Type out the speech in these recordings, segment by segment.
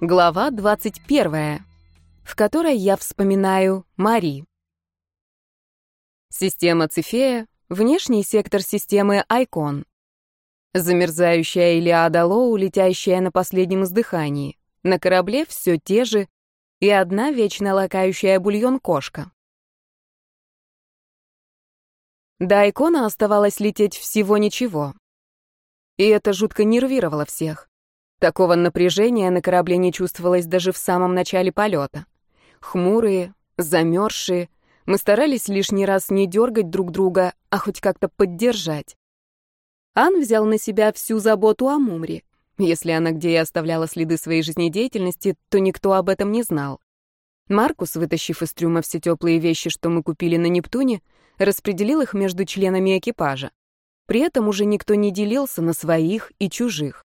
Глава 21, в которой я вспоминаю Мари. Система Цифея, внешний сектор системы Айкон. Замерзающая Илиада Лоу, летящая на последнем издыхании. На корабле все те же, и одна вечно лакающая бульон кошка. До Айкона оставалось лететь всего ничего. И это жутко нервировало всех. Такого напряжения на корабле не чувствовалось даже в самом начале полета. Хмурые, замерзшие, мы старались лишний раз не дергать друг друга, а хоть как-то поддержать. Ан взял на себя всю заботу о Мумре. Если она где и оставляла следы своей жизнедеятельности, то никто об этом не знал. Маркус, вытащив из трюма все теплые вещи, что мы купили на Нептуне, распределил их между членами экипажа. При этом уже никто не делился на своих и чужих.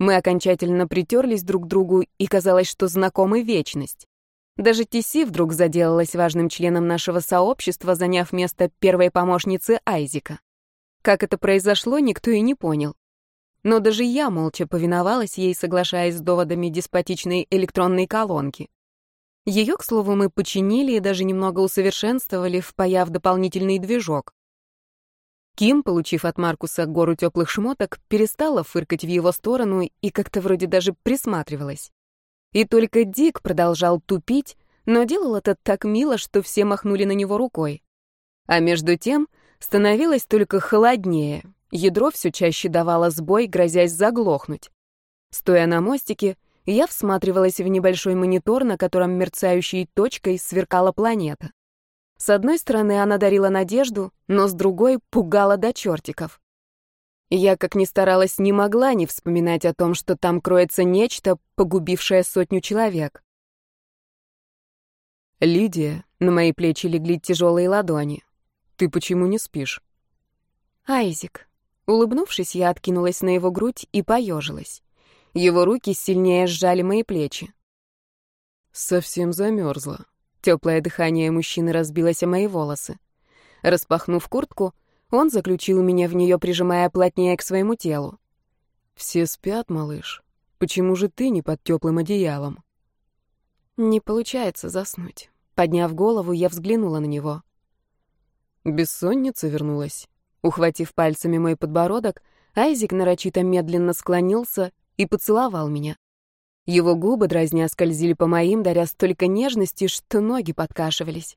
Мы окончательно притерлись друг к другу, и казалось, что знакомы вечность. Даже Тиси вдруг заделалась важным членом нашего сообщества, заняв место первой помощницы Айзика. Как это произошло, никто и не понял. Но даже я молча повиновалась ей, соглашаясь с доводами деспотичной электронной колонки. Ее, к слову, мы починили и даже немного усовершенствовали, впаяв дополнительный движок. Ким, получив от Маркуса гору теплых шмоток, перестала фыркать в его сторону и как-то вроде даже присматривалась. И только Дик продолжал тупить, но делал это так мило, что все махнули на него рукой. А между тем становилось только холоднее. Ядро все чаще давало сбой, грозясь заглохнуть. Стоя на мостике, я всматривалась в небольшой монитор, на котором мерцающей точкой сверкала планета. С одной стороны, она дарила надежду, но с другой — пугала до чертиков. Я, как ни старалась, не могла не вспоминать о том, что там кроется нечто, погубившее сотню человек. «Лидия», — на мои плечи легли тяжелые ладони. «Ты почему не спишь?» «Айзик». Улыбнувшись, я откинулась на его грудь и поежилась. Его руки сильнее сжали мои плечи. «Совсем замерзла», Теплое дыхание мужчины разбилось о мои волосы. Распахнув куртку, он заключил меня в нее, прижимая плотнее к своему телу. «Все спят, малыш. Почему же ты не под теплым одеялом?» Не получается заснуть. Подняв голову, я взглянула на него. Бессонница вернулась. Ухватив пальцами мой подбородок, Айзик нарочито медленно склонился и поцеловал меня. Его губы, дразня, скользили по моим, даря столько нежности, что ноги подкашивались.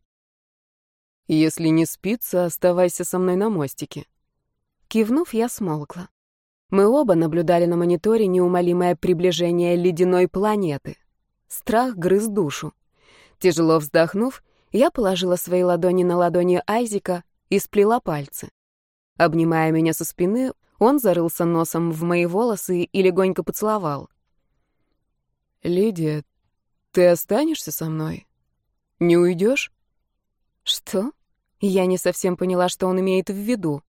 «Если не спится, оставайся со мной на мостике». Кивнув, я смолкла. Мы оба наблюдали на мониторе неумолимое приближение ледяной планеты. Страх грыз душу. Тяжело вздохнув, я положила свои ладони на ладони Айзика и сплела пальцы. Обнимая меня со спины, он зарылся носом в мои волосы и легонько поцеловал. «Лидия, ты останешься со мной? Не уйдешь?» «Что?» Я не совсем поняла, что он имеет в виду.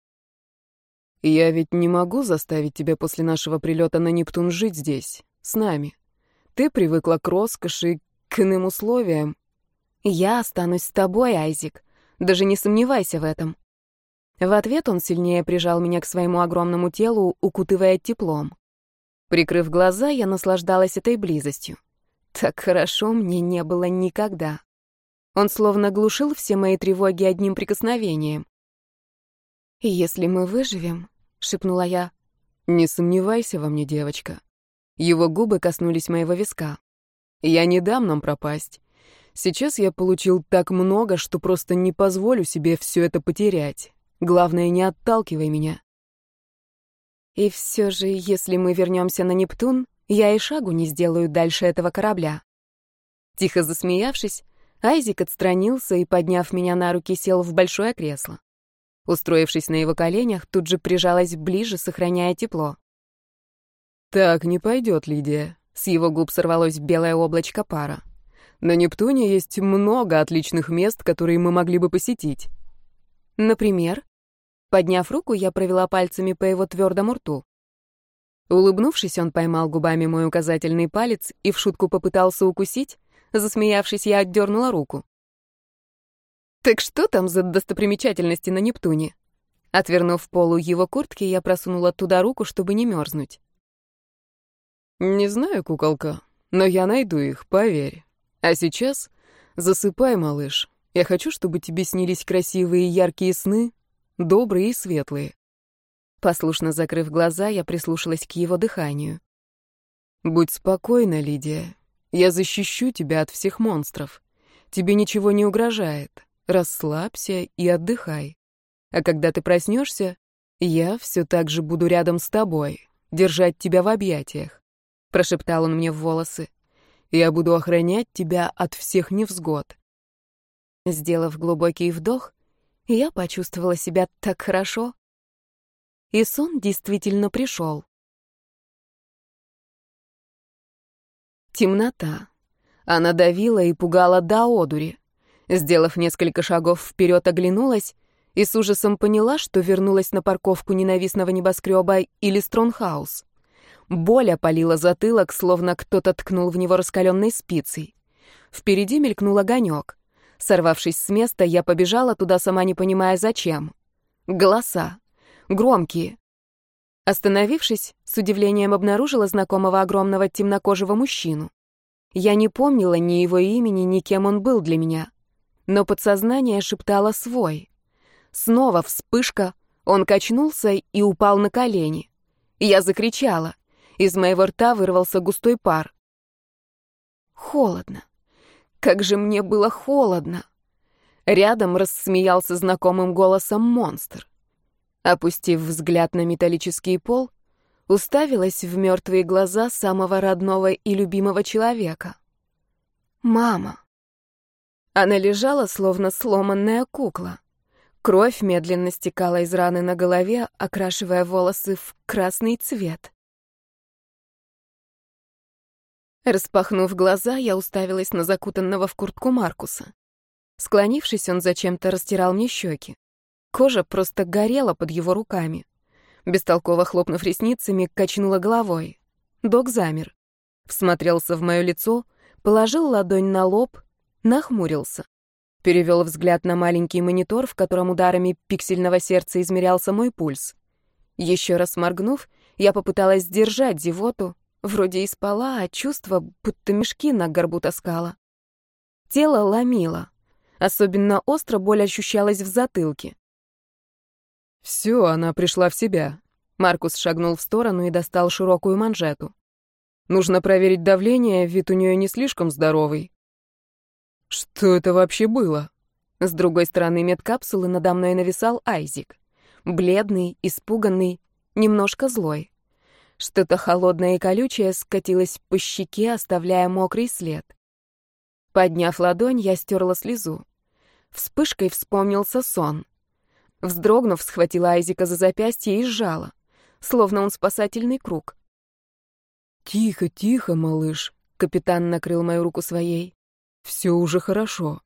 «Я ведь не могу заставить тебя после нашего прилета на Нептун жить здесь, с нами. Ты привыкла к роскоши, к иным условиям». «Я останусь с тобой, Айзик. Даже не сомневайся в этом». В ответ он сильнее прижал меня к своему огромному телу, укутывая теплом. Прикрыв глаза, я наслаждалась этой близостью. Так хорошо мне не было никогда. Он словно глушил все мои тревоги одним прикосновением. «Если мы выживем», — шепнула я. «Не сомневайся во мне, девочка». Его губы коснулись моего виска. «Я не дам нам пропасть. Сейчас я получил так много, что просто не позволю себе все это потерять. Главное, не отталкивай меня. И все же, если мы вернемся на Нептун, я и шагу не сделаю дальше этого корабля. Тихо засмеявшись, Айзик отстранился и, подняв меня на руки, сел в большое кресло. Устроившись на его коленях, тут же прижалась ближе, сохраняя тепло. «Так не пойдет, Лидия», — с его губ сорвалось белое облачко пара. «На Нептуне есть много отличных мест, которые мы могли бы посетить». «Например?» Подняв руку, я провела пальцами по его твердому рту. Улыбнувшись, он поймал губами мой указательный палец и в шутку попытался укусить. Засмеявшись, я отдернула руку. «Так что там за достопримечательности на Нептуне?» Отвернув полу его куртки, я просунула туда руку, чтобы не мерзнуть. «Не знаю, куколка, Но я найду их, поверь. А сейчас засыпай, малыш. Я хочу, чтобы тебе снились красивые яркие сны, добрые и светлые. Послушно закрыв глаза, я прислушалась к его дыханию. Будь спокойна, Лидия. Я защищу тебя от всех монстров. Тебе ничего не угрожает. Расслабься и отдыхай. А когда ты проснешься, я все так же буду рядом с тобой, держать тебя в объятиях. Прошептал он мне в волосы. Я буду охранять тебя от всех невзгод. Сделав глубокий вдох, я почувствовала себя так хорошо. И сон действительно пришел. Темнота. Она давила и пугала до одури. Сделав несколько шагов вперед, оглянулась и с ужасом поняла, что вернулась на парковку ненавистного небоскреба или Стронхаус. Боль опалила затылок, словно кто-то ткнул в него раскаленной спицей. Впереди мелькнул огонек. Сорвавшись с места, я побежала туда, сама не понимая зачем. Голоса. Громкие. Остановившись, с удивлением обнаружила знакомого огромного темнокожего мужчину. Я не помнила ни его имени, ни кем он был для меня. Но подсознание шептало свой. Снова вспышка, он качнулся и упал на колени. Я закричала. Из моего рта вырвался густой пар. Холодно. Как же мне было холодно. Рядом рассмеялся знакомым голосом монстр. Опустив взгляд на металлический пол, уставилась в мертвые глаза самого родного и любимого человека. Мама. Она лежала, словно сломанная кукла. Кровь медленно стекала из раны на голове, окрашивая волосы в красный цвет. Распахнув глаза, я уставилась на закутанного в куртку Маркуса. Склонившись, он зачем-то растирал мне щеки. Кожа просто горела под его руками. Бестолково хлопнув ресницами, качнула головой. Док замер. Всмотрелся в мое лицо, положил ладонь на лоб, нахмурился. Перевел взгляд на маленький монитор, в котором ударами пиксельного сердца измерялся мой пульс. Еще раз моргнув, я попыталась сдержать зевоту. Вроде и спала, а чувство, будто мешки на горбу таскала. Тело ломило. Особенно остро боль ощущалась в затылке. Все, она пришла в себя. Маркус шагнул в сторону и достал широкую манжету. Нужно проверить давление, вид у нее не слишком здоровый. Что это вообще было? С другой стороны медкапсулы надо мной нависал Айзик. Бледный, испуганный, немножко злой. Что-то холодное и колючее скатилось по щеке, оставляя мокрый след. Подняв ладонь, я стерла слезу. Вспышкой вспомнился сон. Вздрогнув, схватила Айзика за запястье и сжала, словно он спасательный круг. «Тихо, тихо, малыш», — капитан накрыл мою руку своей. «Все уже хорошо».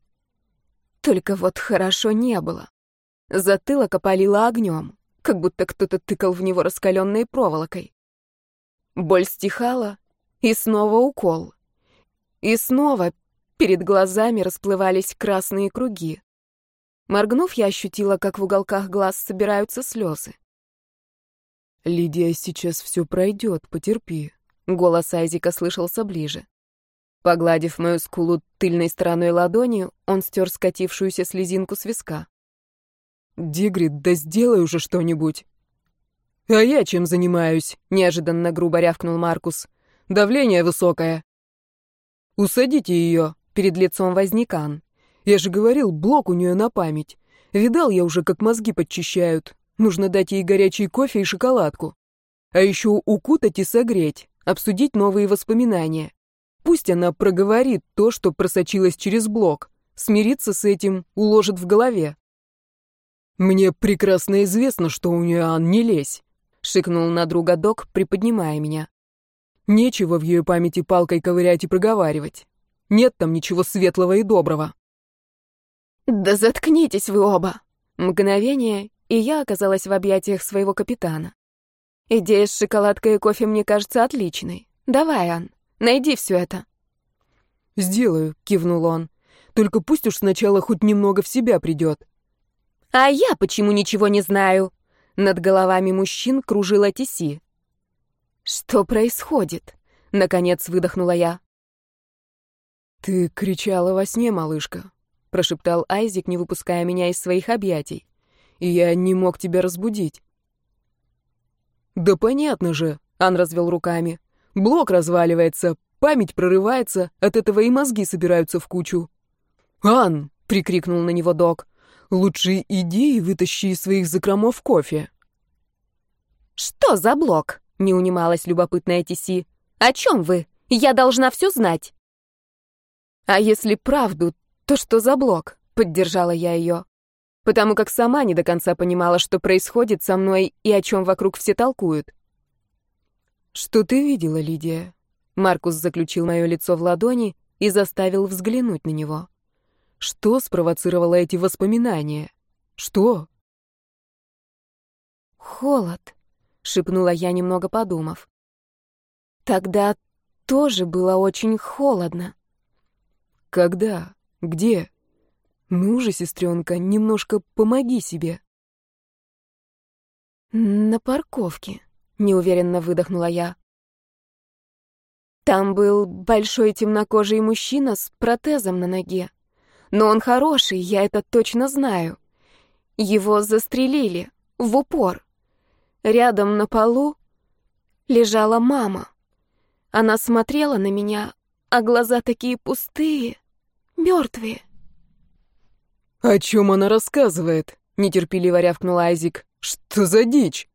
Только вот хорошо не было. Затылок опалило огнем, как будто кто-то тыкал в него раскаленной проволокой. Боль стихала, и снова укол. И снова перед глазами расплывались красные круги. Моргнув, я ощутила, как в уголках глаз собираются слезы. «Лидия, сейчас все пройдет, потерпи», — голос Айзика слышался ближе. Погладив мою скулу тыльной стороной ладони, он стер скатившуюся слезинку с виска. «Дигрид, да сделай уже что-нибудь!» «А я чем занимаюсь?» — неожиданно грубо рявкнул Маркус. «Давление высокое». «Усадите ее!» — перед лицом возник Ан. Я же говорил, блок у нее на память. Видал я уже, как мозги подчищают. Нужно дать ей горячий кофе и шоколадку. А еще укутать и согреть, обсудить новые воспоминания. Пусть она проговорит то, что просочилось через блок. Смириться с этим, уложит в голове. «Мне прекрасно известно, что у нее Ан не лезь», — шикнул на друга док, приподнимая меня. «Нечего в ее памяти палкой ковырять и проговаривать. Нет там ничего светлого и доброго». «Да заткнитесь вы оба!» Мгновение, и я оказалась в объятиях своего капитана. Идея с шоколадкой и кофе мне кажется отличной. Давай, Ан, найди все это. «Сделаю», — кивнул он. «Только пусть уж сначала хоть немного в себя придет». «А я почему ничего не знаю?» Над головами мужчин кружила Тиси. «Что происходит?» — наконец выдохнула я. «Ты кричала во сне, малышка», — прошептал Айзик, не выпуская меня из своих объятий. «И я не мог тебя разбудить». «Да понятно же», — Ан развел руками. «Блок разваливается, память прорывается, от этого и мозги собираются в кучу». «Ан!» — прикрикнул на него док. «Лучше иди и вытащи из своих закромов кофе». «Что за блок?» — не унималась любопытная Тиси. «О чем вы? Я должна все знать». «А если правду, то что за блок?» — поддержала я ее. Потому как сама не до конца понимала, что происходит со мной и о чем вокруг все толкуют. «Что ты видела, Лидия?» Маркус заключил мое лицо в ладони и заставил взглянуть на него. Что спровоцировало эти воспоминания? Что? «Холод», — шепнула я, немного подумав. «Тогда тоже было очень холодно». «Когда? Где? Ну же, сестренка, немножко помоги себе». «На парковке», — неуверенно выдохнула я. Там был большой темнокожий мужчина с протезом на ноге. Но он хороший, я это точно знаю. Его застрелили, в упор. Рядом на полу лежала мама. Она смотрела на меня, а глаза такие пустые, мертвые. «О чем она рассказывает?» — нетерпеливо рявкнул Айзик. «Что за дичь?»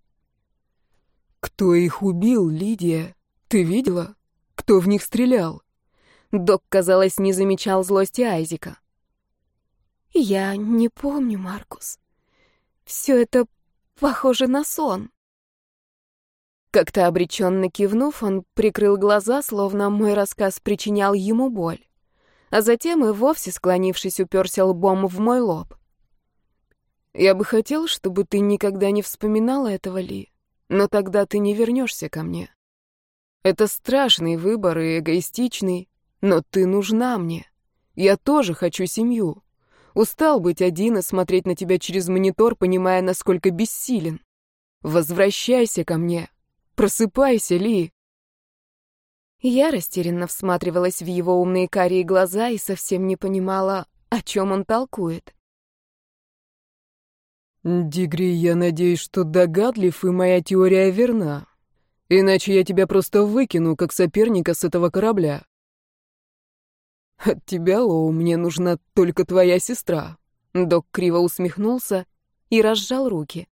«Кто их убил, Лидия? Ты видела? Кто в них стрелял?» Док, казалось, не замечал злости Айзика. «Я не помню, Маркус. Все это похоже на сон». Как-то обреченно кивнув, он прикрыл глаза, словно мой рассказ причинял ему боль. А затем и вовсе, склонившись, уперся лбом в мой лоб. «Я бы хотел, чтобы ты никогда не вспоминала этого, Ли, но тогда ты не вернешься ко мне. Это страшный выбор и эгоистичный, но ты нужна мне. Я тоже хочу семью. Устал быть один и смотреть на тебя через монитор, понимая, насколько бессилен. Возвращайся ко мне. Просыпайся, Ли. Я растерянно всматривалась в его умные карие глаза и совсем не понимала, о чем он толкует. «Дигри, я надеюсь, что догадлив, и моя теория верна. Иначе я тебя просто выкину, как соперника с этого корабля. «От тебя, Лоу, мне нужна только твоя сестра». Док криво усмехнулся и разжал руки.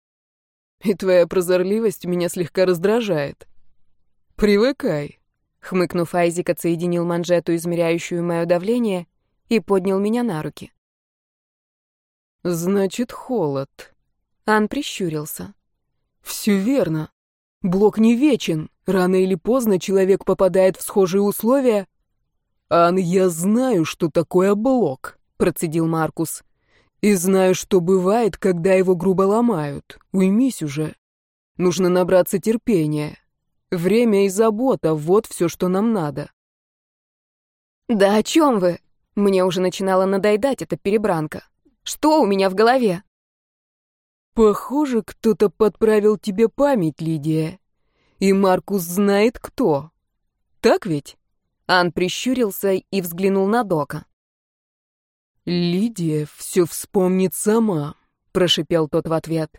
«И твоя прозорливость меня слегка раздражает. Привыкай». Хмыкнув, Айзик отсоединил манжету, измеряющую мое давление, и поднял меня на руки. «Значит, холод». Ан прищурился. «Все верно. Блок не вечен. Рано или поздно человек попадает в схожие условия, «Ан, я знаю, что такое блок», — процедил Маркус. «И знаю, что бывает, когда его грубо ломают. Уймись уже. Нужно набраться терпения. Время и забота — вот все, что нам надо». «Да о чем вы? Мне уже начинала надоедать эта перебранка. Что у меня в голове?» «Похоже, кто-то подправил тебе память, Лидия. И Маркус знает, кто. Так ведь?» Ан прищурился и взглянул на Дока. «Лидия все вспомнит сама», — прошипел тот в ответ.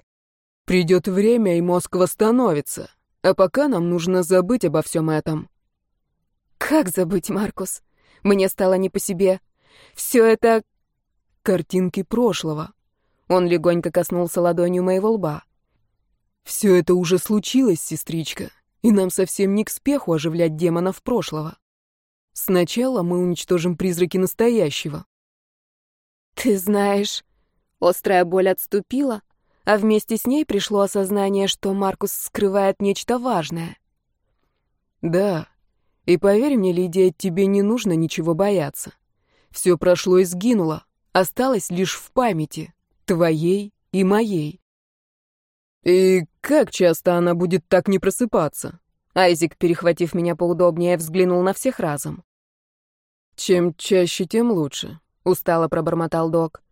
«Придет время, и мозг восстановится. А пока нам нужно забыть обо всем этом». «Как забыть, Маркус? Мне стало не по себе. Все это...» «Картинки прошлого». Он легонько коснулся ладонью моего лба. «Все это уже случилось, сестричка, и нам совсем не к спеху оживлять демонов прошлого. Сначала мы уничтожим призраки настоящего. Ты знаешь, острая боль отступила, а вместе с ней пришло осознание, что Маркус скрывает нечто важное. Да, и поверь мне, Лидия, тебе не нужно ничего бояться. Все прошло и сгинуло, осталось лишь в памяти, твоей и моей. И как часто она будет так не просыпаться? Айзик, перехватив меня поудобнее, взглянул на всех разом. «Чем чаще, тем лучше», — устало пробормотал док.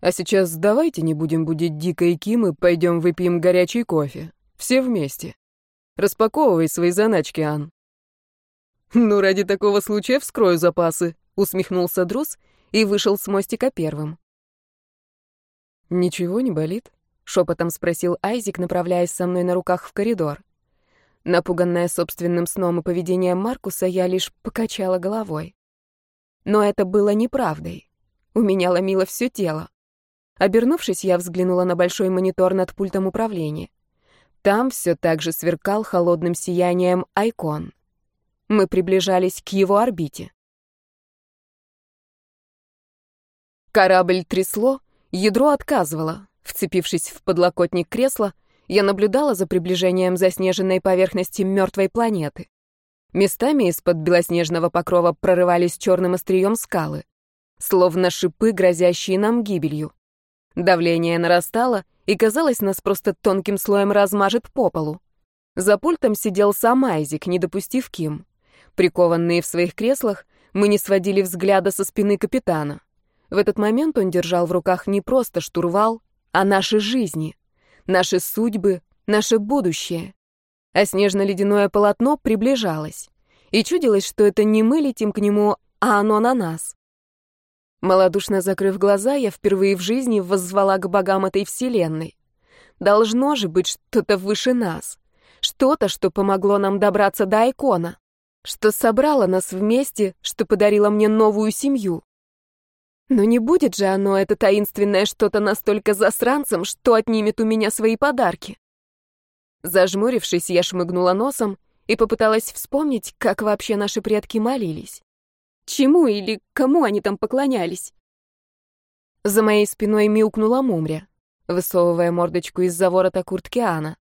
«А сейчас давайте не будем будить Дика и Ким и пойдем выпьем горячий кофе. Все вместе. Распаковывай свои заначки, Ан». «Ну, ради такого случая вскрою запасы», — усмехнулся Друз и вышел с мостика первым. «Ничего не болит?» — шепотом спросил Айзик, направляясь со мной на руках в коридор. Напуганная собственным сном и поведением Маркуса, я лишь покачала головой. Но это было неправдой. У меня ломило все тело. Обернувшись, я взглянула на большой монитор над пультом управления. Там все так же сверкал холодным сиянием айкон. Мы приближались к его орбите. Корабль трясло, ядро отказывало. Вцепившись в подлокотник кресла, я наблюдала за приближением заснеженной поверхности мертвой планеты. Местами из-под белоснежного покрова прорывались черным острием скалы, словно шипы, грозящие нам гибелью. Давление нарастало, и, казалось, нас просто тонким слоем размажет по полу. За пультом сидел сам Айзик, не допустив Ким. Прикованные в своих креслах, мы не сводили взгляда со спины капитана. В этот момент он держал в руках не просто штурвал, а наши жизни — наши судьбы, наше будущее. А снежно-ледяное полотно приближалось. И чудилось, что это не мы летим к нему, а оно на нас. Молодушно закрыв глаза, я впервые в жизни воззвала к богам этой вселенной. Должно же быть что-то выше нас. Что-то, что помогло нам добраться до Айкона. Что собрало нас вместе, что подарило мне новую семью. Но не будет же оно, это таинственное что-то, настолько засранцем, что отнимет у меня свои подарки. Зажмурившись, я шмыгнула носом и попыталась вспомнить, как вообще наши предки молились. Чему или кому они там поклонялись? За моей спиной мяукнула Мумря, высовывая мордочку из-за ворота куртки Анна.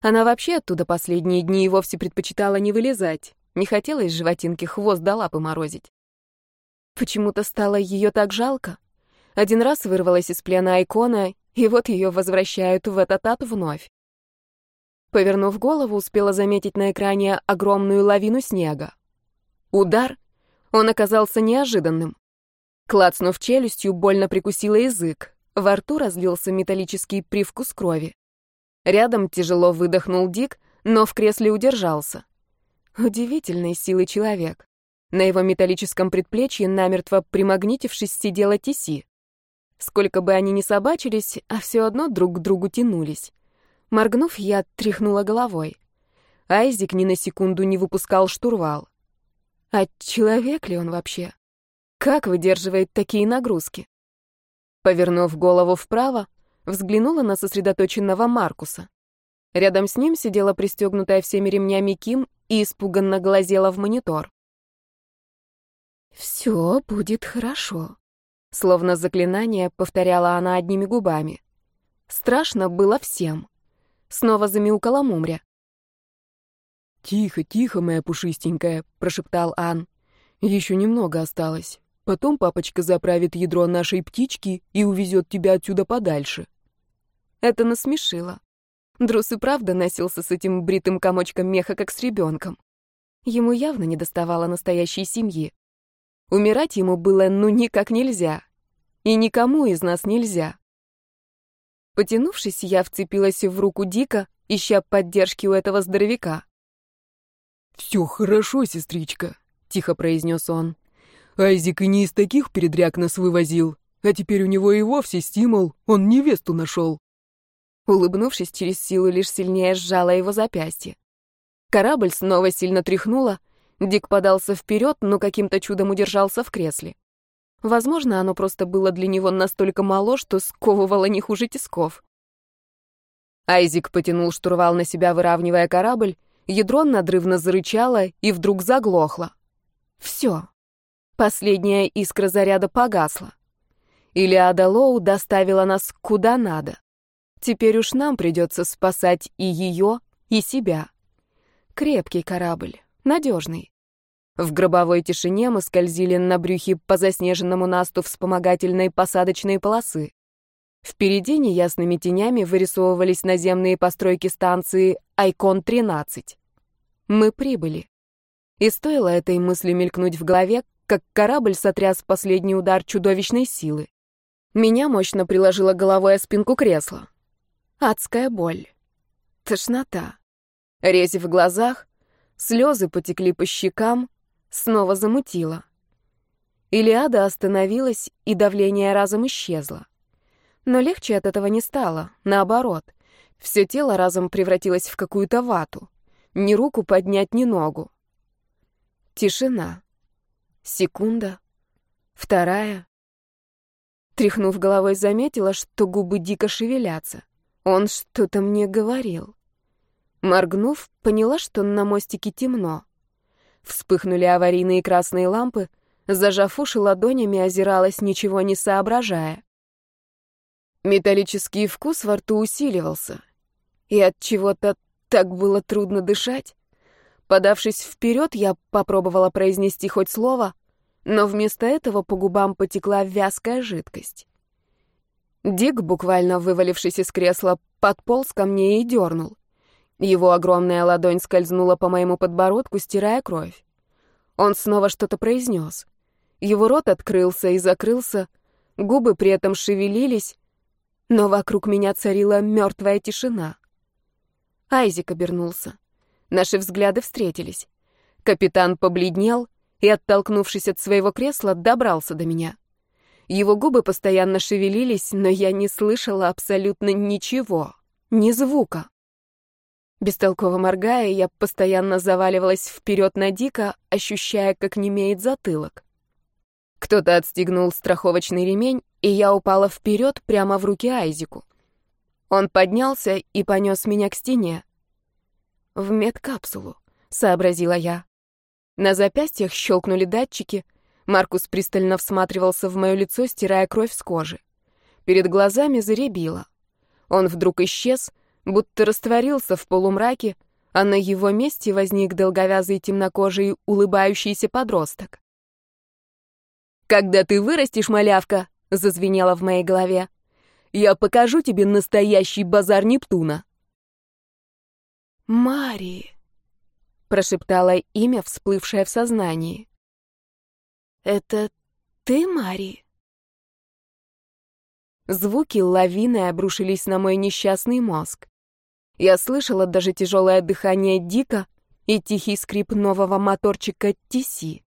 Она вообще оттуда последние дни и вовсе предпочитала не вылезать, не хотелось животинке хвост до лапы морозить. Почему-то стало ее так жалко. Один раз вырвалась из плена Айкона, и вот ее возвращают в этот ад вновь. Повернув голову, успела заметить на экране огромную лавину снега. Удар. Он оказался неожиданным. Клацнув челюстью, больно прикусила язык. Во рту разлился металлический привкус крови. Рядом тяжело выдохнул Дик, но в кресле удержался. Удивительной силы человек. На его металлическом предплечье, намертво примагнитившись, сидела Тиси. Сколько бы они ни собачились, а все одно друг к другу тянулись. Моргнув, я тряхнула головой. Айзик ни на секунду не выпускал штурвал. А человек ли он вообще? Как выдерживает такие нагрузки? Повернув голову вправо, взглянула на сосредоточенного Маркуса. Рядом с ним сидела пристегнутая всеми ремнями Ким и испуганно глазела в монитор. «Все будет хорошо», — словно заклинание повторяла она одними губами. Страшно было всем. Снова замяукала Мумря. «Тихо, тихо, моя пушистенькая», — прошептал Ан. «Еще немного осталось. Потом папочка заправит ядро нашей птички и увезет тебя отсюда подальше». Это насмешило. Друс и правда носился с этим бритым комочком меха, как с ребенком. Ему явно не доставало настоящей семьи. Умирать ему было ну никак нельзя. И никому из нас нельзя. Потянувшись, я вцепилась в руку Дика, ища поддержки у этого здоровяка. «Все хорошо, сестричка», — тихо произнес он. «Айзик и не из таких передряг нас вывозил, а теперь у него и вовсе стимул, он невесту нашел». Улыбнувшись через силу, лишь сильнее сжала его запястье. Корабль снова сильно тряхнула, Дик подался вперед, но каким-то чудом удержался в кресле. Возможно, оно просто было для него настолько мало, что сковывало не хуже тисков. Айзик потянул штурвал на себя, выравнивая корабль, ядро надрывно зарычало и вдруг заглохло. Все. Последняя искра заряда погасла. Илиада Лоу доставила нас куда надо. Теперь уж нам придется спасать и ее, и себя. Крепкий корабль. Надежный. В гробовой тишине мы скользили на брюхе по заснеженному насту вспомогательной посадочной полосы. Впереди неясными тенями вырисовывались наземные постройки станции Айкон-13. Мы прибыли. И стоило этой мысли мелькнуть в голове, как корабль сотряс последний удар чудовищной силы. Меня мощно приложила головой о спинку кресла. Адская боль. Тошнота. Резь в глазах, Слезы потекли по щекам, снова замутило. Илиада остановилась, и давление разом исчезло. Но легче от этого не стало, наоборот. Все тело разом превратилось в какую-то вату. Ни руку поднять, ни ногу. Тишина. Секунда. Вторая. Тряхнув головой, заметила, что губы дико шевелятся. Он что-то мне говорил. Моргнув, поняла, что на мостике темно. Вспыхнули аварийные красные лампы, зажав уши ладонями, озиралась, ничего не соображая. Металлический вкус во рту усиливался, и от чего-то так было трудно дышать. Подавшись вперед, я попробовала произнести хоть слово, но вместо этого по губам потекла вязкая жидкость. Дик, буквально вывалившись из кресла, подполз ко мне и дернул. Его огромная ладонь скользнула по моему подбородку, стирая кровь. Он снова что-то произнес. Его рот открылся и закрылся, губы при этом шевелились, но вокруг меня царила мертвая тишина. Айзик обернулся. Наши взгляды встретились. Капитан побледнел и, оттолкнувшись от своего кресла, добрался до меня. Его губы постоянно шевелились, но я не слышала абсолютно ничего, ни звука. Бестолково моргая, я постоянно заваливалась вперед на Дика, ощущая, как немеет затылок. Кто-то отстегнул страховочный ремень, и я упала вперед прямо в руки Айзику. Он поднялся и понес меня к стене. «В медкапсулу», — сообразила я. На запястьях щелкнули датчики. Маркус пристально всматривался в мое лицо, стирая кровь с кожи. Перед глазами заребило. Он вдруг исчез, будто растворился в полумраке, а на его месте возник долговязый темнокожий улыбающийся подросток. «Когда ты вырастешь, малявка», — зазвенело в моей голове, — «я покажу тебе настоящий базар Нептуна». «Мари», — прошептала имя, всплывшее в сознании. «Это ты, Мари?» Звуки лавины обрушились на мой несчастный мозг. Я слышала даже тяжелое дыхание Дика и тихий скрип нового моторчика Тиси.